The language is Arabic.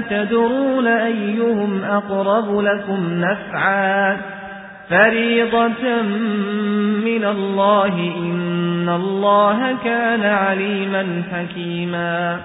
لا تدرون أيهم أقرب لكم نفعا فريضة من الله إن الله كان عليما حكيما